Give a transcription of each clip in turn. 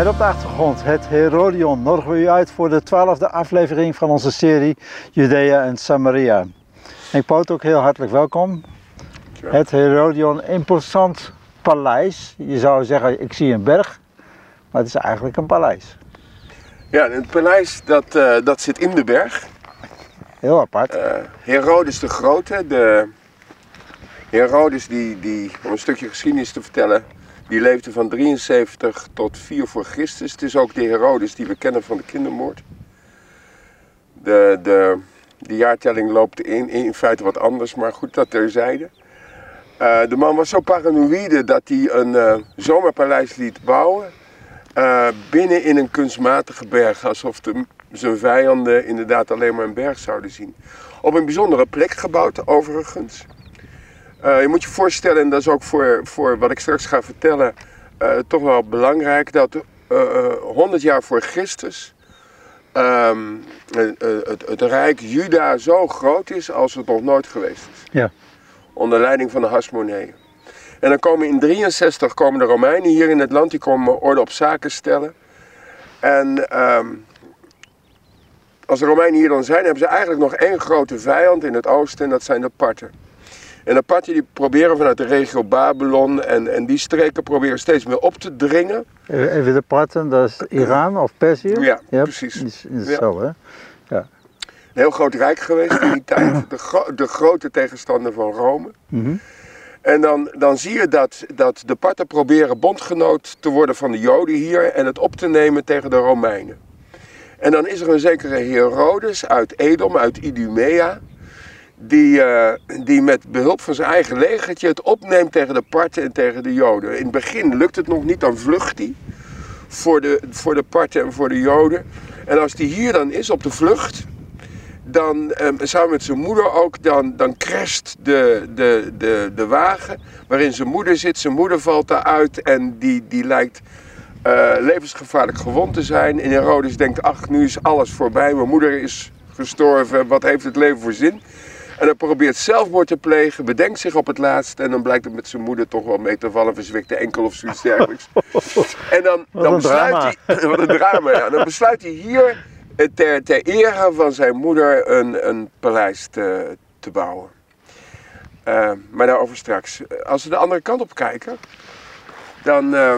Met op de achtergrond het Herodion nodigen we u uit voor de twaalfde aflevering van onze serie Judea en Samaria. Ik poot ook heel hartelijk welkom. Het Herodion, imposant paleis. Je zou zeggen, ik zie een berg, maar het is eigenlijk een paleis. Ja, het paleis dat, eh, dat zit in de berg. Heel apart. Eh, Herodes de Grote, de Herodes die, die, om een stukje geschiedenis te vertellen, die leefde van 73 tot 4 voor Christus. Het is ook de Herodes die we kennen van de kindermoord. De, de, de jaartelling loopt in, in feite wat anders, maar goed, dat terzijde. Uh, de man was zo paranoïde dat hij een uh, zomerpaleis liet bouwen. Uh, binnen in een kunstmatige berg, alsof zijn vijanden inderdaad alleen maar een berg zouden zien. Op een bijzondere plek gebouwd, overigens. Uh, je moet je voorstellen, en dat is ook voor, voor wat ik straks ga vertellen, uh, toch wel belangrijk, dat uh, 100 jaar voor Christus um, het, het, rijk Juda zo groot is als het nog nooit geweest is. Ja. Onder leiding van de Hasmoneeën. En dan komen in 63 komen de Romeinen hier in het land, die komen orde op zaken stellen. En um, als de Romeinen hier dan zijn, hebben ze eigenlijk nog één grote vijand in het oosten en dat zijn de Parten. En de Parten die proberen vanuit de regio Babylon en, en die streken proberen steeds meer op te dringen. Even de Parten, dat is Iran of Perzië? Ja, precies. Is, is ja. Zo, hè? Ja. Een heel groot rijk geweest in die tijd. De, gro de grote tegenstander van Rome. Mm -hmm. En dan, dan zie je dat, dat de Parten proberen bondgenoot te worden van de Joden hier en het op te nemen tegen de Romeinen. En dan is er een zekere Herodes uit Edom, uit Idumea, die, uh, die met behulp van zijn eigen legertje het opneemt tegen de Parten en tegen de Joden. In het begin lukt het nog niet, dan vlucht hij voor de, voor de Parten en voor de Joden. En als hij hier dan is op de vlucht, dan um, samen met zijn moeder ook, dan, dan crasht de, de, de, de wagen waarin zijn moeder zit. Zijn moeder valt daaruit en die, die lijkt uh, levensgevaarlijk gewond te zijn. En Herodes denkt, ach nu is alles voorbij, mijn moeder is gestorven, wat heeft het leven voor zin? En hij probeert zelfmoord te plegen, bedenkt zich op het laatst en dan blijkt het met zijn moeder toch wel mee te vallen, verzwikte enkel of zoiets dergelijks. En dan, dan besluit drama. hij, wat een drama, ja. dan besluit hij hier ter, ter ere van zijn moeder een, een paleis te, te bouwen. Uh, maar daarover straks. Als we de andere kant op kijken, dan... Uh,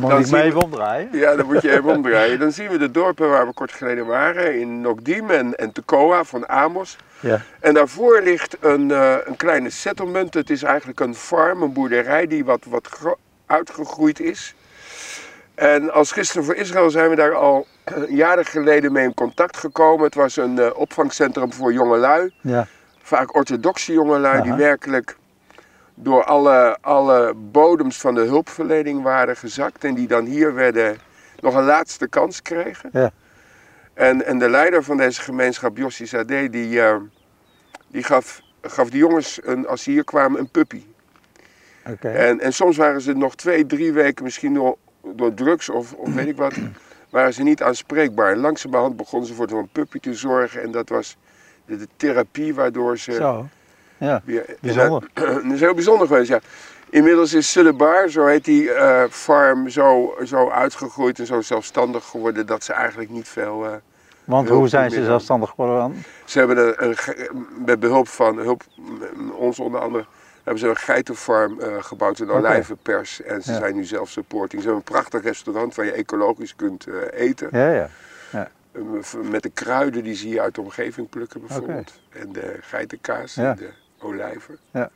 dan moet ik me even omdraaien. Ja, dan moet je even omdraaien. Dan zien we de dorpen waar we kort geleden waren, in Nogdim en, en Tekoa van Amos. Ja. En daarvoor ligt een, uh, een kleine settlement. Het is eigenlijk een farm, een boerderij die wat, wat uitgegroeid is. En als Christen voor Israël zijn we daar al jaren geleden mee in contact gekomen. Het was een uh, opvangcentrum voor jongelui. Ja. Vaak orthodoxe jongelui Aha. die werkelijk door alle, alle bodems van de hulpverlening waren gezakt. En die dan hier werden nog een laatste kans kregen. Ja. En, en de leider van deze gemeenschap, Jossi Zadeh, die, uh, die gaf, gaf de jongens, een, als ze hier kwamen, een puppy. Okay. En, en soms waren ze nog twee, drie weken misschien door, door drugs of, of weet ik wat, waren ze niet aanspreekbaar. En langzamerhand begonnen ze voor zo'n puppy te zorgen en dat was de, de therapie waardoor ze... Zo, ja. En, dat, is heel bijzonder geweest, ja. Inmiddels is Suddebar, zo heet die uh, farm, zo, zo uitgegroeid en zo zelfstandig geworden dat ze eigenlijk niet veel... Uh, Want hoe zijn ze zelfstandig geworden dan? Ze hebben een, een, met behulp van hulp, ons onder andere, hebben ze een geitenfarm uh, gebouwd, een olijvenpers. En ze ja. zijn nu zelf supporting. Ze hebben een prachtig restaurant waar je ecologisch kunt uh, eten. Ja, ja. ja. Met de kruiden die ze hier uit de omgeving plukken bijvoorbeeld. Okay. En de geitenkaas ja. en de olijven. Ja.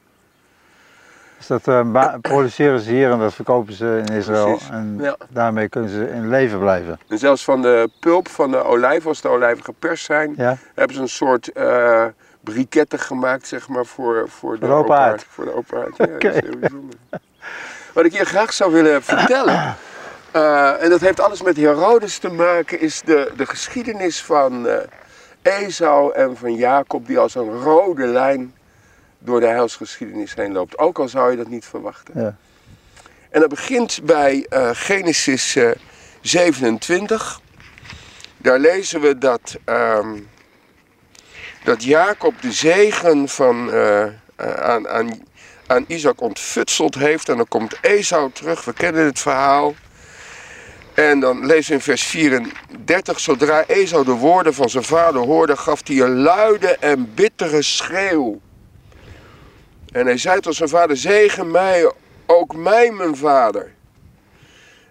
Dus dat uh, produceren ze hier en dat verkopen ze in Israël. Precies. En ja. daarmee kunnen ze in leven blijven. En zelfs van de pulp van de olijven, als de olijven geperst zijn, ja. hebben ze een soort uh, briketten gemaakt, zeg maar, voor, voor de open. Voor de open haard. Ja, okay. dat is heel bijzonder. Wat ik je graag zou willen vertellen, uh, en dat heeft alles met Herodes te maken, is de, de geschiedenis van Esau en van Jacob, die als een rode lijn door de heilsgeschiedenis heen loopt. Ook al zou je dat niet verwachten. Ja. En dat begint bij uh, Genesis uh, 27. Daar lezen we dat, um, dat Jacob de zegen van, uh, aan, aan, aan Isaac ontfutseld heeft. En dan komt Esau terug, we kennen het verhaal. En dan lezen we in vers 34. Zodra Esau de woorden van zijn vader hoorde, gaf hij een luide en bittere schreeuw. En hij zei tot zijn vader, zegen mij, ook mij mijn vader.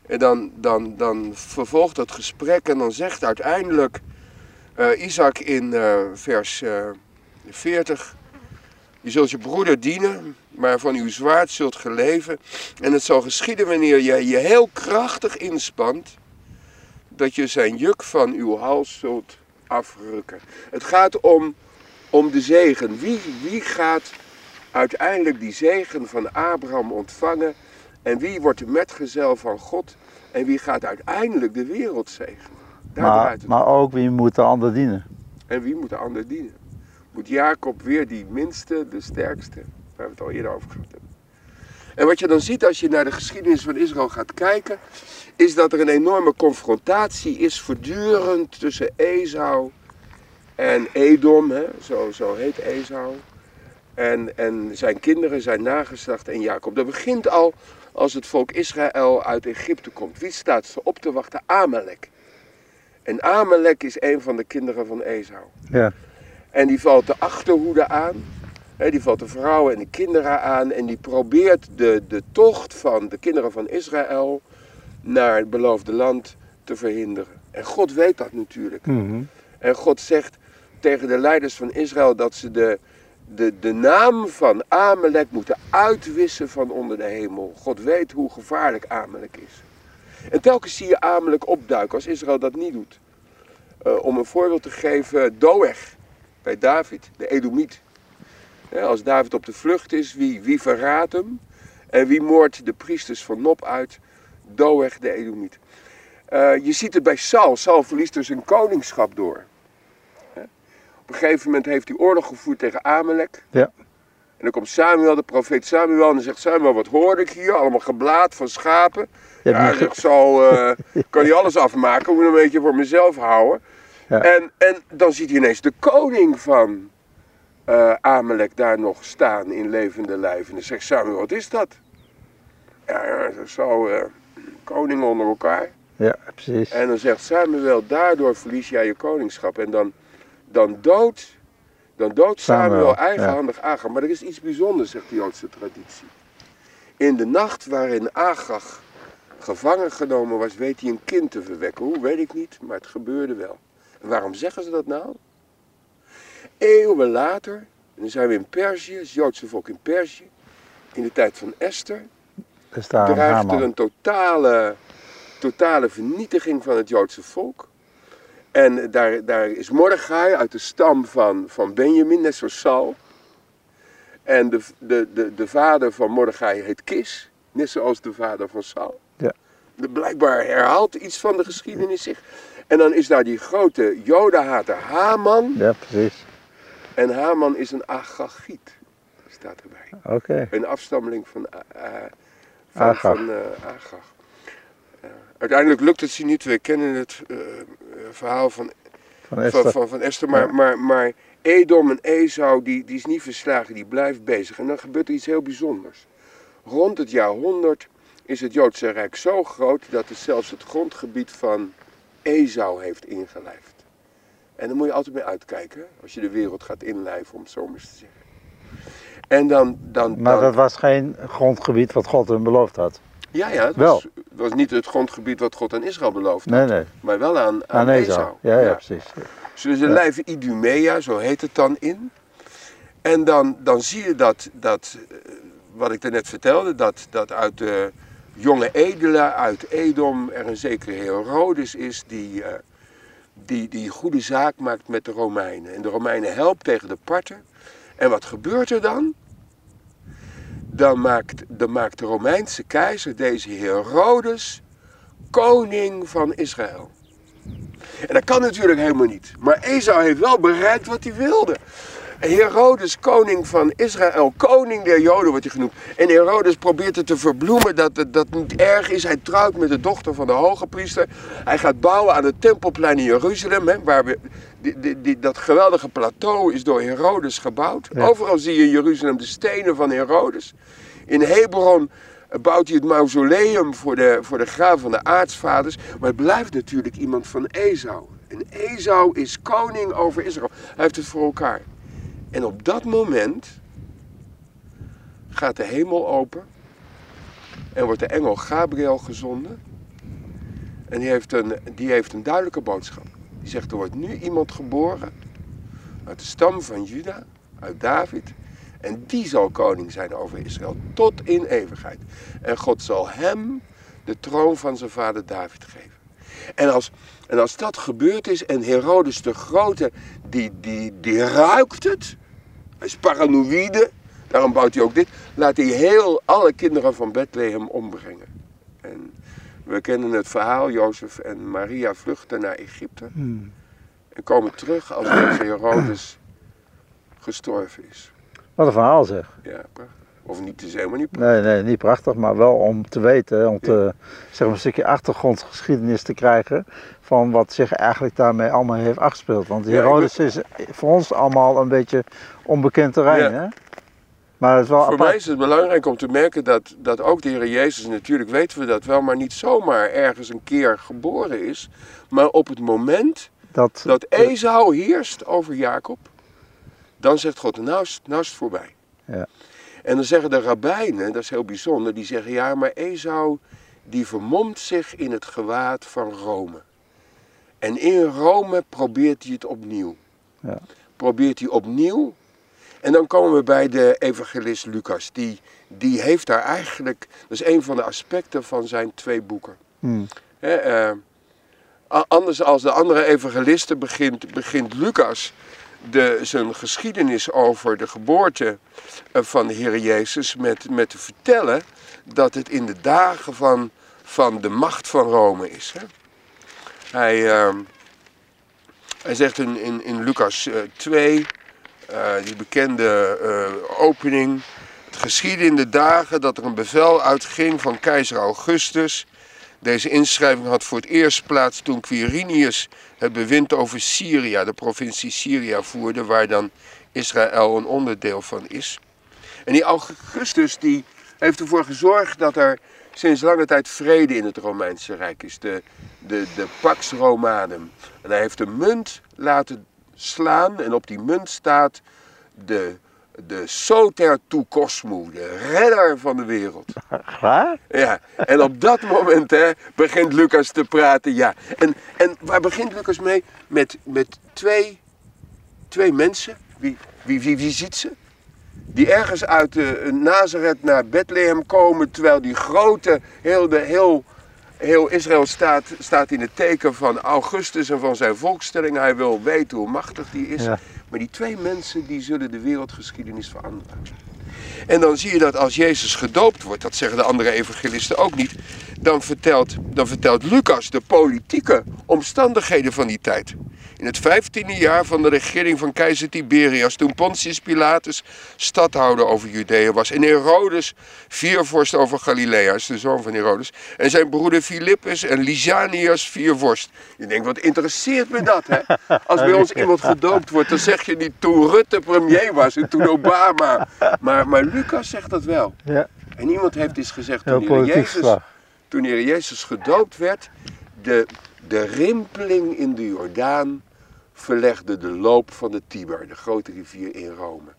En dan, dan, dan vervolgt het gesprek en dan zegt uiteindelijk uh, Isaac in uh, vers uh, 40... Je zult je broeder dienen, maar van uw zwaard zult geleven. En het zal geschieden wanneer jij je heel krachtig inspant, dat je zijn juk van uw hals zult afrukken. Het gaat om, om de zegen. Wie, wie gaat uiteindelijk die zegen van Abraham ontvangen? En wie wordt de metgezel van God? En wie gaat uiteindelijk de wereld zegenen? maar, maar ook wie moet de ander dienen? En wie moet de ander dienen? Moet Jacob weer die minste, de sterkste? Waar we het al eerder over gehad hebben. En wat je dan ziet als je naar de geschiedenis van Israël gaat kijken, is dat er een enorme confrontatie is voortdurend tussen Esau en Edom, hè? Zo, zo heet Esau. En, en zijn kinderen, zijn nageslacht en Jacob. Dat begint al als het volk Israël uit Egypte komt. Wie staat ze op te wachten? Amalek. En Amalek is een van de kinderen van Esau. Ja. En die valt de achterhoede aan. Die valt de vrouwen en de kinderen aan. En die probeert de, de tocht van de kinderen van Israël naar het beloofde land te verhinderen. En God weet dat natuurlijk. Mhm. En God zegt tegen de leiders van Israël dat ze de, de, de naam van Amalek moeten uitwissen van onder de hemel. God weet hoe gevaarlijk Amalek is. En telkens zie je Amalek opduiken als Israël dat niet doet. Uh, om een voorbeeld te geven, Doeg bij David, de Edomiet. als David op de vlucht is, wie, wie verraadt hem? En wie moordt de priesters van Nop uit? Doeg de Edomiet. Uh, je ziet het bij Saul. Saul verliest dus een koningschap door. Op een gegeven moment heeft hij oorlog gevoerd tegen Amalek. Ja. En dan komt Samuel, de profeet Samuel, en dan zegt Samuel, wat hoorde ik hier? Allemaal geblaad van schapen. Ja, hij zegt, zo uh, kan hij alles afmaken, moet een beetje voor mezelf houden. Ja. En, en dan ziet hij ineens de koning van uh, Amalek daar nog staan in levende lijf. En dan zegt Samuel, wat is dat? Ja, zo uh, koningen onder elkaar. Ja, precies. En dan zegt Samuel, daardoor verlies jij je koningschap. En dan, dan dood, dan dood Samuel, eigenhandig Agag. Maar er is iets bijzonders, zegt de Joodse traditie. In de nacht waarin Agag gevangen genomen was, weet hij een kind te verwekken. Hoe, weet ik niet, maar het gebeurde wel. En waarom zeggen ze dat nou? Eeuwen later, en dan zijn we in Perzië, het Joodse volk in Perzië, in de tijd van Esther, Er dreigt er een totale, totale vernietiging van het Joodse volk. En daar, daar is Mordechai uit de stam van, van Benjamin, net zoals Saul. En de, de, de, de vader van Mordechai heet Kis, net zoals de vader van Saul. Ja. De, blijkbaar herhaalt iets van de geschiedenis zich. En dan is daar die grote jodenhater Haman. Ja, precies. En Haman is een Agagiet, staat erbij. Oké. Een afstammeling van, eh, van, Agag. van eh, Agag. Uiteindelijk lukt het ze niet. We kennen het eh, eh, verhaal van, Van Esther. van, van Esther. Maar, Ja. maar, maar Edom en Esau, die, die is niet verslagen, die blijft bezig. En dan gebeurt er iets heel bijzonders. Rond het jaar 100 is het Joodse Rijk zo groot dat het zelfs het grondgebied van Esau heeft ingelijfd. En daar moet je altijd mee uitkijken, als je de wereld gaat inlijven, om het zo maar eens te zeggen. En dan, dan, Maar dat was geen grondgebied wat God hem beloofd had. ja, ja, het Wel. was, was niet het grondgebied wat God aan Israël beloofd Nee, had, nee. maar wel aan, aan, Aan Esau. Ja, ja, precies. Dus ze lijven Idumea, zo heet het dan in. En dan, dan zie je dat, dat eh, wat ik net vertelde, dat, dat uit de jonge edelen uit Edom er een zekere Herodes is die, eh, die, die goede zaak maakt met de Romeinen. En de Romeinen helpt tegen de parten. En wat gebeurt er dan? Dan maakt, dan maakt de Romeinse keizer deze Herodes koning van Israël. En dat kan natuurlijk helemaal niet. Maar Esau heeft wel bereikt wat hij wilde. Herodes, koning van Israël, koning der Joden wordt hij genoemd. En Herodes probeert het te verbloemen dat het dat niet erg is. Hij trouwt met de dochter van de hoge priester. Hij gaat bouwen aan het tempelplein in Jeruzalem. Hè, waar we, die, die, die- dat geweldige plateau is door Herodes gebouwd. Ja. Overal zie je in Jeruzalem de stenen van Herodes. In Hebron bouwt hij het mausoleum voor de, voor de graven van de aartsvaders. Maar het blijft natuurlijk iemand van Esau. En Esau is koning over Israël. Hij heeft het voor elkaar. En op dat moment gaat de hemel open en wordt de engel Gabriel gezonden. En die heeft een, die heeft een duidelijke boodschap. Die zegt, er wordt nu iemand geboren uit de stam van Juda, uit David. En die zal koning zijn over Israël tot in eeuwigheid. En God zal hem de troon van zijn vader David geven. En als, en als dat gebeurd is en Herodes de Grote, die, die, die ruikt het. Hij is paranoïde, daarom bouwt hij ook dit. Laat hij heel alle kinderen van Bethlehem ombrengen. En we kennen het verhaal, Jozef en Maria vluchten naar Egypte. Hmm. En komen terug als Herodes gestorven is. Wat een verhaal zeg. Ja, prachtig. Of niet, is helemaal niet Nee, nee, niet prachtig, maar wel om te weten, om te, zeg maar een stukje achtergrondgeschiedenis te krijgen van wat zich eigenlijk daarmee allemaal heeft afgespeeld. Want Ja, Herodes is voor ons allemaal een beetje onbekend terrein, Ja. hè? Maar het is wel Voor apart. mij is het belangrijk om te merken dat, dat ook de Heer Jezus, natuurlijk weten we dat wel, maar niet zomaar ergens een keer geboren is. Maar op het moment dat, dat Esau heerst over Jacob, dan zegt God, nou is, nou is het voorbij. Ja. En dan zeggen de rabbijnen, dat is heel bijzonder, die zeggen ja, maar Esau die vermomt zich in het gewaad van Rome. En in Rome probeert hij het opnieuw. Ja. Probeert hij opnieuw. En dan komen we bij de evangelist Lucas. Die, die heeft daar eigenlijk, dat is een van de aspecten van zijn twee boeken. Hmm. Eh, anders als de andere evangelisten begint, begint Lucas de, zijn geschiedenis over de geboorte eh, van de Heer Jezus met, met te vertellen dat het in de dagen van, van de macht van Rome is. Hè. Hij, ehm, hij zegt in, in, Lucas eh, 2, eh, die bekende eh, opening. Het geschiedde in de dagen dat er een bevel uitging van keizer Augustus. Deze inschrijving had voor het eerst plaats toen Quirinius het bewind over Syrië, de provincie Syrië, voerde, waar dan Israël een onderdeel van is. En die Augustus die heeft ervoor gezorgd dat er sinds lange tijd vrede in het Romeinse Rijk is. De, de, de Pax Romanum. En hij heeft een munt laten slaan en op die munt staat de, de Soter tu Cosmu, de redder van de wereld. Waar? Ja, en op dat moment hè, begint Lucas te praten. Ja. En, en waar begint Lucas mee? Met, met twee, twee mensen. Wie, wie, wie, wie ziet ze? Die ergens uit uh, Nazareth naar Bethlehem komen. Terwijl die grote, heel, de, heel, heel Israël staat, staat in het teken van Augustus en van zijn volkstelling. Hij wil weten hoe machtig die is. Ja. Maar die twee mensen die zullen de wereldgeschiedenis veranderen. En dan zie je dat als Jezus gedoopt wordt, dat zeggen de andere evangelisten ook niet, dan vertelt, dan vertelt Lucas de politieke omstandigheden van die tijd. In het vijftiende jaar van de regering van keizer Tiberias, toen Pontius Pilatus stadhouder over Judea was en Herodes viervorst over Galilea, is de zoon van Herodes, en zijn broeder Philippus en Lysanias viervorst. Je denkt, wat interesseert me dat, hè? Als bij ons iemand gedoopt wordt, dan zeg je niet toen Rutte premier was en toen Obama. Maar, maar Lucas zegt dat wel. Ja, En iemand heeft eens gezegd, toen Heer Jezus, toen Heer Jezus gedoopt werd, de, de rimpeling in de Jordaan verlegde de loop van de Tiber, de grote rivier in Rome.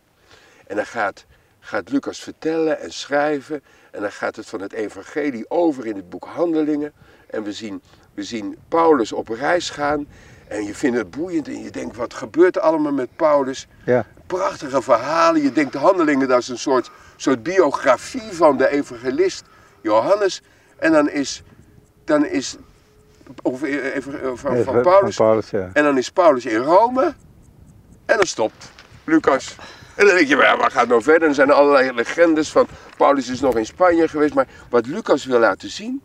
En dan gaat, gaat Lucas vertellen en schrijven en dan gaat het van het evangelie over in het boek Handelingen. En we zien, we zien Paulus op reis gaan en je vindt het boeiend en je denkt, wat gebeurt er allemaal met Paulus? Ja, prachtige verhalen. Je denkt de handelingen, dat is een soort, soort biografie van de evangelist Johannes. En dan is, dan is of, eh, even, eh, van, Paulus. Ja. En dan is Paulus in Rome. En dan stopt Lucas. En dan denk je, waar gaat nou verder? En er zijn allerlei legendes van Paulus is nog in Spanje geweest. Maar wat Lucas wil laten zien,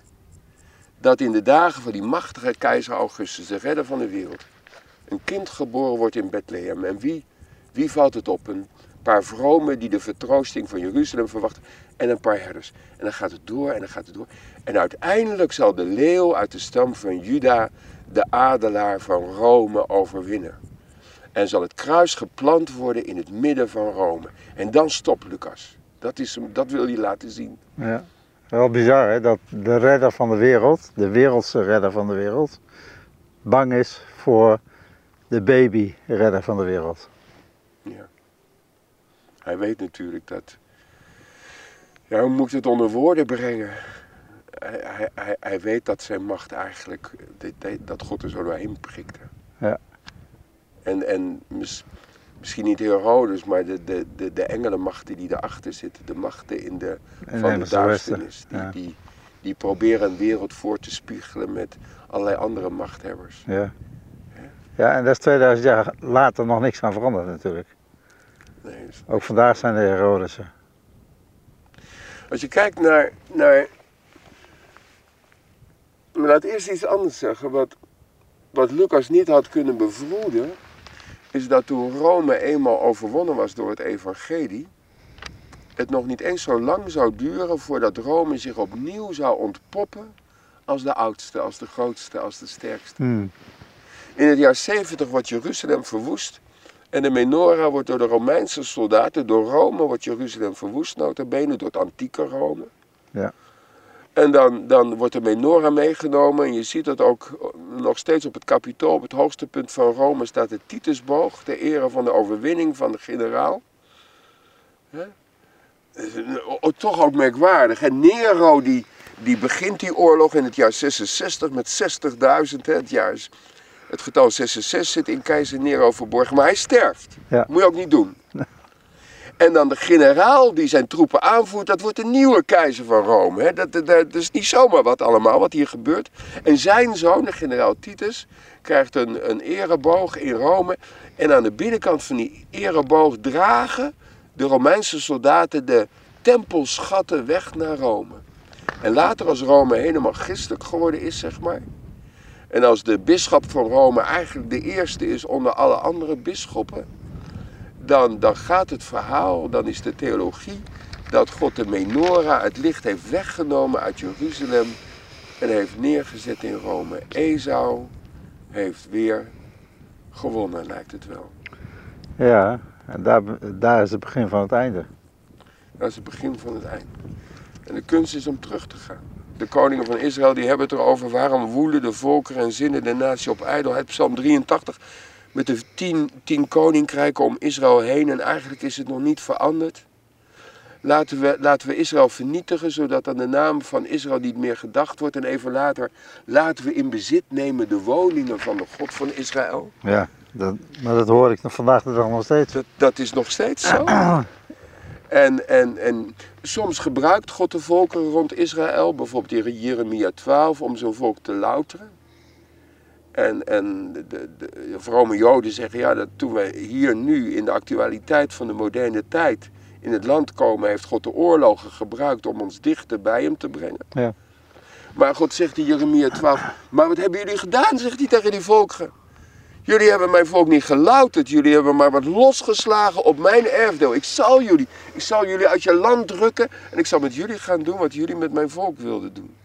dat in de dagen van die machtige keizer Augustus, de redder van de wereld, een kind geboren wordt in Bethlehem. En wie, wie valt het op? Een paar vromen die de vertroosting van Jeruzalem verwachten en een paar herders. En dan gaat het door en dan gaat het door. En uiteindelijk zal de leeuw uit de stam van Juda de adelaar van Rome overwinnen. En zal het kruis geplant worden in het midden van Rome. En dan stopt Lucas. Dat, is hem, dat wil hij laten zien. ja. Wel bizar hè, dat de redder van de wereld, de wereldse redder van de wereld, bang is voor de baby redder van de wereld. Ja. Hij weet natuurlijk dat. Ja, hoe moet ik het onder woorden brengen? Hij, hij, hij, weet dat zijn macht eigenlijk. dat- God er zo doorheen prikte. Ja. En, en mis- misschien niet Herodes, maar de, de, de, de engelenmachten die erachter zitten. De machten in de, van de duisternis. Die, Ja. die, die proberen een wereld voor te spiegelen met allerlei andere machthebbers. Ja. ja, en daar is 2000 jaar later nog niks aan veranderd natuurlijk. Nee, Ook vandaag zijn de Herodesen. Als je kijkt naar, naar. Maar laat eerst iets anders zeggen. Wat, wat Lucas niet had kunnen bevroeden. Is dat toen Rome eenmaal overwonnen was door het Evangelie. Het nog niet eens zo lang zou duren voordat Rome zich opnieuw zou ontpoppen. Als de oudste, als de grootste, als de sterkste. Hmm. In het jaar 70 wordt Jeruzalem verwoest. En de menorah wordt door de Romeinse soldaten, door Rome wordt Jeruzalem verwoest, notabene door het antieke Rome. Ja. En dan, dan wordt de menorah meegenomen en je ziet dat ook nog steeds op het kapitool, op het hoogste punt van Rome, staat de Titusboog, ter ere van de overwinning van de generaal. Hè? Dat is een- o- Toch ook merkwaardig. hè? Nero die, die begint die oorlog in het jaar 66 met 60.000. hè. Het, jaar is, het getal 66 zit in keizer Nero verborgen, maar hij sterft. Ja. Moet je ook niet doen. En dan de generaal die zijn troepen aanvoert, dat wordt de nieuwe keizer van Rome. Hè. Dat, dat, dat is niet zomaar wat allemaal, wat hier gebeurt. En zijn zoon, de generaal Titus, krijgt een, een ereboog in Rome. En aan de binnenkant van die ereboog dragen de Romeinse soldaten de tempelschatten weg naar Rome. En later als Rome helemaal christelijk geworden is, zeg maar. En als de bisschop van Rome eigenlijk de eerste is onder alle andere bisschoppen dan, dan gaat het verhaal, dan is de theologie dat God de menorah, het licht heeft weggenomen uit Jeruzalem en heeft neergezet in Rome. Esau heeft weer gewonnen, lijkt het wel. Ja, en daar, daar is het begin van het einde. Dat is het begin van het eind. En de kunst is om terug te gaan. De koningen van Israël die hebben het erover waarom woelen de volkeren en zinnen de natie op ijdelheid. Psalm 83 met de tien, tien koninkrijken om Israël heen en eigenlijk is het nog niet veranderd. Laten we, laten we Israël vernietigen, zodat aan de naam van Israël niet meer gedacht wordt. En even later, laten we in bezit nemen de woningen van de God van Israël. Ja, dat, maar dat hoor ik nog vandaag de dag nog steeds. Dat, dat is nog steeds zo. En, en, en soms gebruikt God de volkeren rond Israël, bijvoorbeeld in Jeremia 12, om zijn volk te louteren. En, en de, de, de vrome Joden zeggen ja, dat toen wij hier nu in de actualiteit van de moderne tijd in het land komen, heeft God de oorlogen gebruikt om ons dichter bij hem te brengen. Ja. Maar God zegt in Jeremia 12, maar wat hebben jullie gedaan, zegt hij tegen die volkeren. Jullie hebben mijn volk niet gelouterd, jullie hebben maar wat losgeslagen op mijn erfdeel. Ik zal jullie, ik zal jullie uit je land drukken en ik zal met jullie gaan doen wat jullie met mijn volk wilden doen.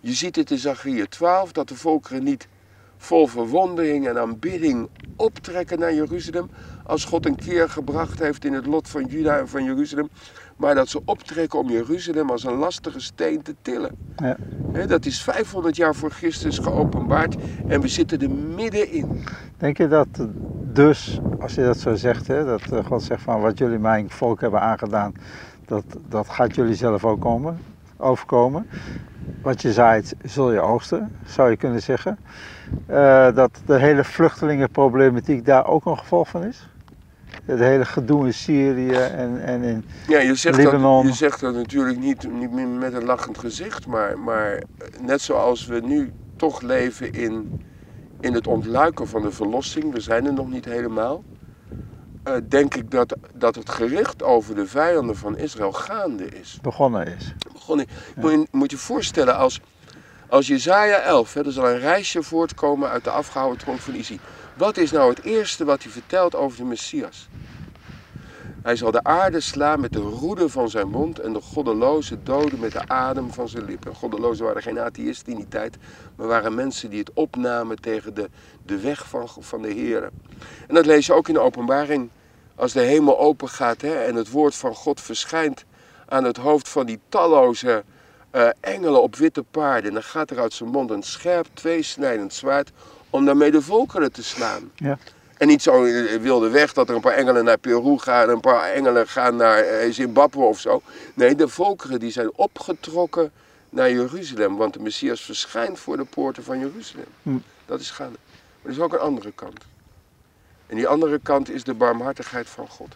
Je ziet het in Zachariah 12, dat de volkeren niet vol verwondering en aanbidding optrekken naar Jeruzalem, als God een keer gebracht heeft in het lot van Juda en van Jeruzalem, maar dat ze optrekken om Jeruzalem als een lastige steen te tillen. Ja. Dat is 500 jaar voor Christus geopenbaard en we zitten er middenin. Denk je dat dus, als je dat zo zegt, hè, dat eh, God zegt van wat jullie mijn volk hebben aangedaan, dat, dat gaat jullie zelf ook komen, overkomen. Wat je zaait, zul je oogsten, zou je kunnen zeggen. Eh, dat de hele vluchtelingenproblematiek daar ook een gevolg van is. Het hele gedoe in Syrië en, en in Ja, je zegt, dat, je zegt dat natuurlijk niet, niet meer met een lachend gezicht, maar, maar net zoals we nu toch leven in, in het ontluiken van de verlossing, we zijn er nog niet helemaal, eh, denk ik dat, dat het gericht over de vijanden van Israël gaande is. begonnen is. Begon, moet, je, moet je voorstellen als, als Jezaja 11, hè, er zal een reisje voortkomen uit de afgehouden tronk van Isi. Wat is nou het eerste wat hij vertelt over de Messias? Hij zal de aarde slaan met de roede van zijn mond en de goddeloze doden met de adem van zijn lippen. Goddelozen waren geen atheïsten in die tijd, maar waren mensen die het opnamen tegen de, de weg van, van de Heer. En dat lees je ook in de openbaring. Als de hemel open gaat hè, en het woord van God verschijnt aan het hoofd van die talloze eh, engelen op witte paarden. En dan gaat er uit zijn mond een scherp, tweesnijdend zwaard om daarmee de volkeren te slaan. Ja. En niet zo eh, wilde weg dat er een paar engelen naar Peru gaan en een paar engelen gaan naar eh, Zimbabwe of zo. Nee, de volkeren die zijn opgetrokken naar Jeruzalem, want de Messias verschijnt voor de poorten van Jeruzalem. Hm. Dat is gaande. Maar er is ook een andere kant. En die andere kant is de barmhartigheid van God.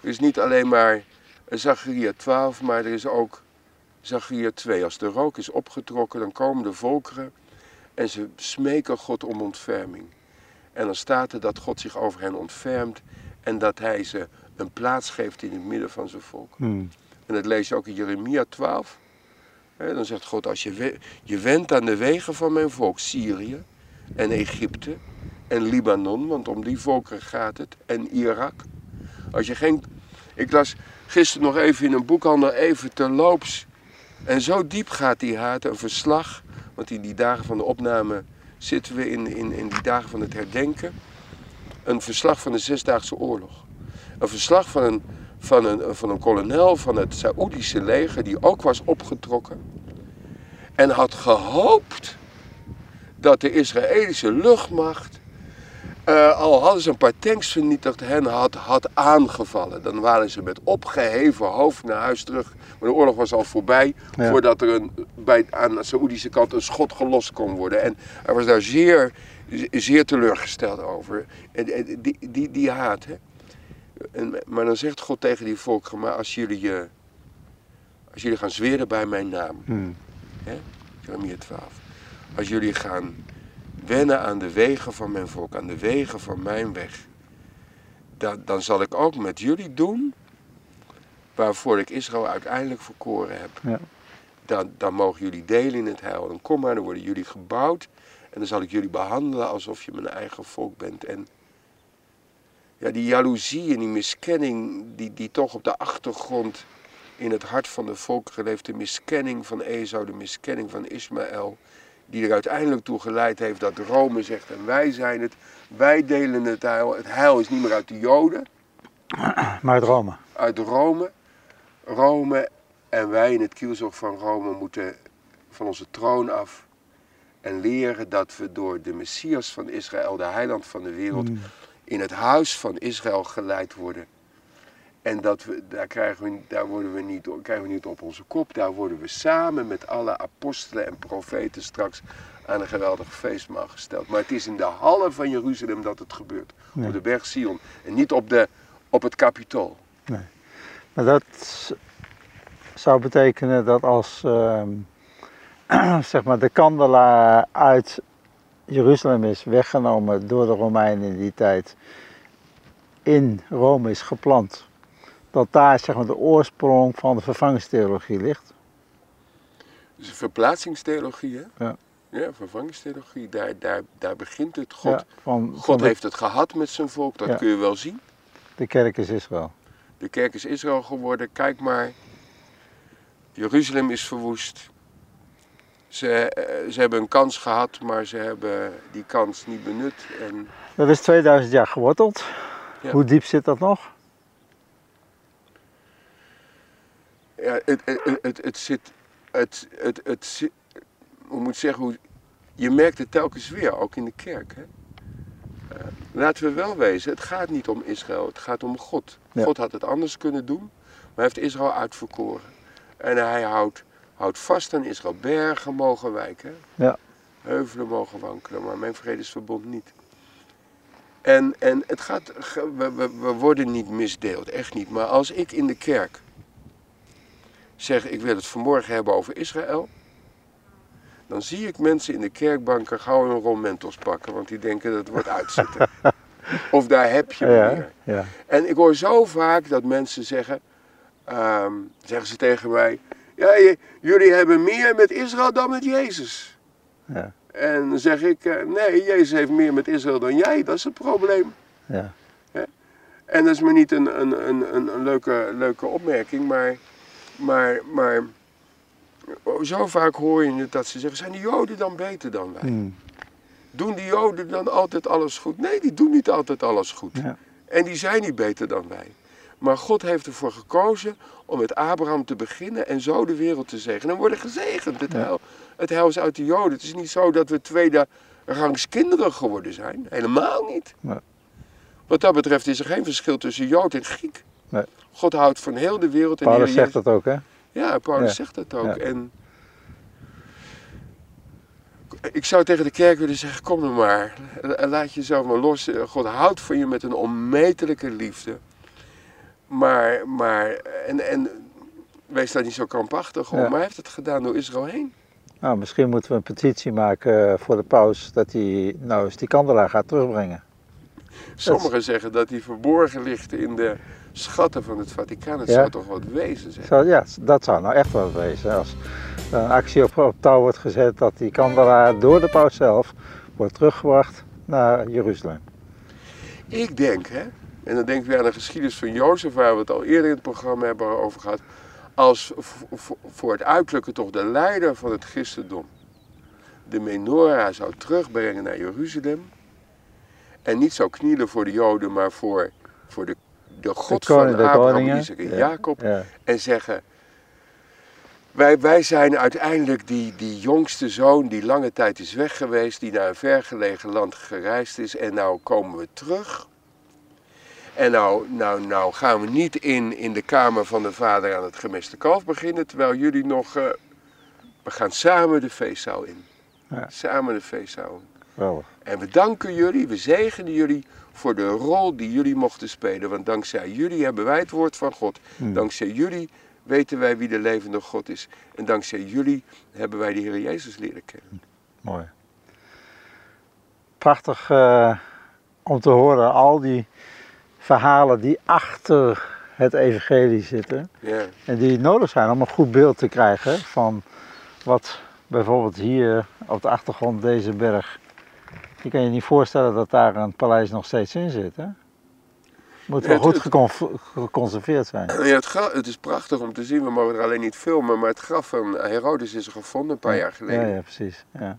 Er is niet alleen maar Zacharia 12, maar er is ook Zacharia 2. Als de rook is opgetrokken, dan komen de volkeren en ze smeken God om ontferming. En dan staat er dat God zich over hen ontfermt en dat hij ze een plaats geeft in het midden van zijn volk. Hm. En dat lees je ook in Jeremia 12. Hè, dan zegt God, als je, we- je wendt aan de wegen van mijn volk, Syrië en Egypte en Libanon, want om die volkeren gaat het, en Irak. Als je geen... Ik las gisteren nog even in een boekhandel, even terloops. En zo diep gaat die haat, een verslag, want in die dagen van de opname zitten we in, in, in die dagen van het herdenken. Een verslag van de Zesdaagse Oorlog. Een verslag van een, van een, van een kolonel van het Saoedische leger die ook was opgetrokken. En had gehoopt dat de Israëlische luchtmacht, eh, al hadden ze een paar tanks vernietigd, hen had, had aangevallen. Dan waren ze met opgeheven hoofd naar huis terug. Maar de oorlog was al voorbij Ja. voordat er een, bij, aan de Saoedische kant een schot gelost kon worden. En hij was daar zeer, zeer teleurgesteld over. En, en die, die, die haat, hè. En, maar dan zegt God tegen die volkeren, maar als jullie, als jullie gaan zweren bij mijn naam, Hm. hè, Jeremia 12. Als jullie gaan wennen aan de wegen van mijn volk, aan de wegen van mijn weg, dan, dan zal ik ook met jullie doen waarvoor ik Israël uiteindelijk verkoren heb. Ja. Dan, dan mogen jullie delen in het heil. Dan kom maar, dan worden jullie gebouwd en dan zal ik jullie behandelen alsof je mijn eigen volk bent. En ja, die jaloezie en die miskenning die, die toch op de achtergrond in het hart van de volkeren leeft. De miskenning van Esau, de miskenning van Ismaël. Die er uiteindelijk toe geleid heeft dat Rome zegt en wij zijn het. Wij delen het heil. Het heil is niet meer uit de Joden, Maar uit Rome. uit Rome. Rome en wij in het kielzog van Rome moeten van onze troon af. En leren dat we door de Messias van Israël, de heiland van de wereld, Hm. in het huis van Israël geleid worden. En dat we, daar, krijgen we, daar worden we niet, krijgen we niet op onze kop. Daar worden we samen met alle apostelen en profeten straks aan een geweldig feestmaal gesteld. Maar het is in de hallen van Jeruzalem dat het gebeurt. Op de berg Sion. En niet op, de, op het kapitool. Maar dat zou betekenen dat als ehm, zeg maar de kandelaar uit Jeruzalem is weggenomen door de Romeinen in die tijd, in Rome is geplant, dat daar zeg maar de oorsprong van de vervangingstheologie ligt. Dus verplaatsingstheologie, hè? Ja. Ja, vervangingstheologie. Daar, daar, daar begint het. God, Ja, van, van God de, heeft het gehad met zijn volk, dat Ja. kun je wel zien. de kerk is Israël. De kerk is Israël geworden. Kijk maar. Jeruzalem is verwoest. Ze, eh, ze hebben een kans gehad, maar ze hebben die kans niet benut. En Dat is 2000 jaar geworteld. Ja. Hoe diep zit dat nog? Ja, het, het, het, het, zit. Het, het, het, hoe moet ik zeggen? Hoe, je merkt het telkens weer, ook in de kerk. Hè? Eh, laten we wel wezen, het gaat niet om Israël, het gaat om God. Ja. God had het anders kunnen doen, maar hij heeft Israël uitverkoren. En hij houdt, houdt vast aan Israël. Bergen mogen wijken, Ja. heuvelen mogen wankelen, maar mijn vredesverbond niet. En, en het gaat, we, we, we worden niet misdeeld, echt niet. Maar als ik in de kerk zeg, ik wil het vanmorgen hebben over Israël, dan zie ik mensen in de kerkbanken gauw een rol Mentos pakken, want die denken dat het wordt uitzitten. of daar heb je me Ja, ja. En ik hoor zo vaak dat mensen zeggen, ehm, zeggen ze tegen mij, ja, jullie hebben meer met Israël dan met Jezus. Ja. En dan zeg ik, eh, nee, Jezus heeft meer met Israël dan jij, dat is het probleem. ja. En dat is me niet een, een, een, een, een leuke, leuke opmerking, maar, maar, maar zo vaak hoor je het dat ze zeggen, zijn de Joden dan beter dan wij? Hmm. Doen die Joden dan altijd alles goed? Nee, die doen niet altijd alles goed. Ja. En die zijn niet beter dan wij. Maar God heeft ervoor gekozen om met Abraham te beginnen en zo de wereld te zegenen. En worden gezegend. Het, Ja. heil, het heil is uit de Joden. Het is niet zo dat we tweede rangs kinderen geworden zijn. Helemaal niet. Nee. Wat dat betreft is er geen verschil tussen Jood en Griek. Nee. God houdt van heel de wereld. En Paulus zegt dat ook, hè? ja, Paulus Ja. zegt dat ook. Ja. En ik zou tegen de kerk willen zeggen, kom er maar. Laat jezelf maar los. God houdt van je met een onmetelijke liefde. Maar, maar en, en wees daar niet zo krampachtig om. Ja. Maar hij heeft het gedaan door Israël heen. Nou, misschien moeten we een petitie maken eh, voor de paus dat hij nou eens die kandelaar gaat terugbrengen. Sommigen zeggen dat die verborgen ligt in de schatten van het Vaticaan. Het Ja. zou toch wat wezen zijn. Ja, dat zou nou echt wel wezen. Als er een actie op, op touw wordt gezet dat die kandelaar door de paus zelf wordt teruggebracht naar Jeruzalem. Ik denk, hè, en dan denk ik weer aan de geschiedenis van Jozef, waar we het al eerder in het programma hebben over gehad, als voor het uitdrukken toch de leider van het christendom de menorah zou terugbrengen naar Jeruzalem en niet zou knielen voor de Joden, maar voor, voor de, de God koning van Abraham. Isaac en Ja. Jacob Ja, en zeggen, wij, wij zijn uiteindelijk die, die jongste zoon die lange tijd is weg geweest, die naar een vergelegen land gereisd is en nou komen we terug. En nou, nou, nou gaan we niet in, in de kamer van de vader aan het gemeste kalf beginnen, terwijl jullie nog, eh, we gaan samen de feestzaal in. Ja. Samen de feestzaal in. En we danken jullie, we zegenen jullie voor de rol die jullie mochten spelen. Want dankzij jullie hebben wij het woord van God. Hmm. Dankzij jullie weten wij wie de levende God is. En dankzij jullie hebben wij de Heer Jezus leren kennen. Mooi. Prachtig eh, om te horen, al die verhalen die achter het evangelie zitten. En die nodig zijn om een goed beeld te krijgen van wat bijvoorbeeld hier op de achtergrond deze berg. Je kan je niet voorstellen dat daar een paleis nog steeds in zit. Hè? Moet Ja, wel het- goed het- gecon- geconserveerd zijn. Ja, het, het is prachtig om te zien, we mogen er alleen niet filmen. Maar het graf van Herodes is er gevonden een paar jaar geleden. Ja, ja precies. Ja. Het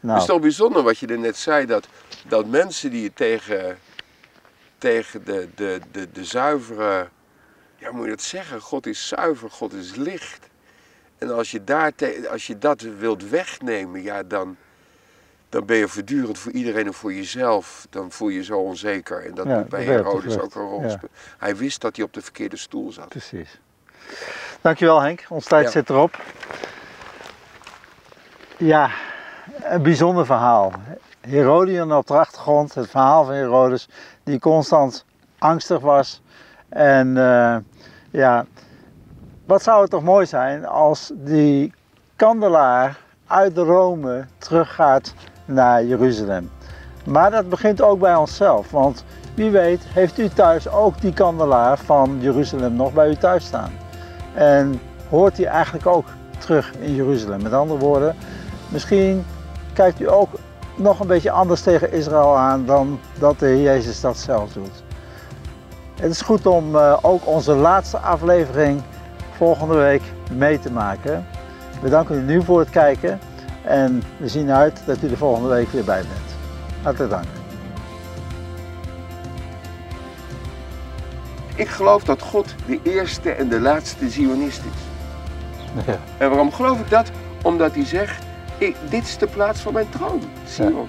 Nou, is toch bijzonder wat je er net zei, dat, dat mensen die het tegen, tegen de, de, de, de zuivere, ja moet je dat zeggen, God is zuiver, God is licht. En als je, daar te- als je dat wilt wegnemen, ja dan, dan ben je voortdurend voor iedereen en voor jezelf, dan voel je je zo onzeker. En dat Ja, bij Herodes ook een rol ja. spelen. Hij wist dat hij op de verkeerde stoel zat. precies. Dankjewel Henk, ons tijd Ja. zit erop. Ja, een bijzonder verhaal. Herodion op de achtergrond, het verhaal van Herodes, die constant angstig was. En eh, ja, wat zou het toch mooi zijn als die kandelaar uit de Rome teruggaat naar Jeruzalem. Maar dat begint ook bij onszelf, want wie weet heeft u thuis ook die kandelaar van Jeruzalem nog bij u thuis staan. En hoort die eigenlijk ook terug in Jeruzalem. Met andere woorden, misschien kijkt u ook nog een beetje anders tegen Israël aan dan dat de Heer Jezus dat zelf doet. Het is goed om eh, ook onze laatste aflevering volgende week mee te maken. We danken u nu voor het kijken en we zien uit dat u de volgende week weer bij bent. Hartelijk dank. Ik geloof dat God de eerste en de laatste Zionist is. Ja. En waarom geloof ik dat? Omdat hij zegt, ik, dit is de plaats van mijn troon, Sion.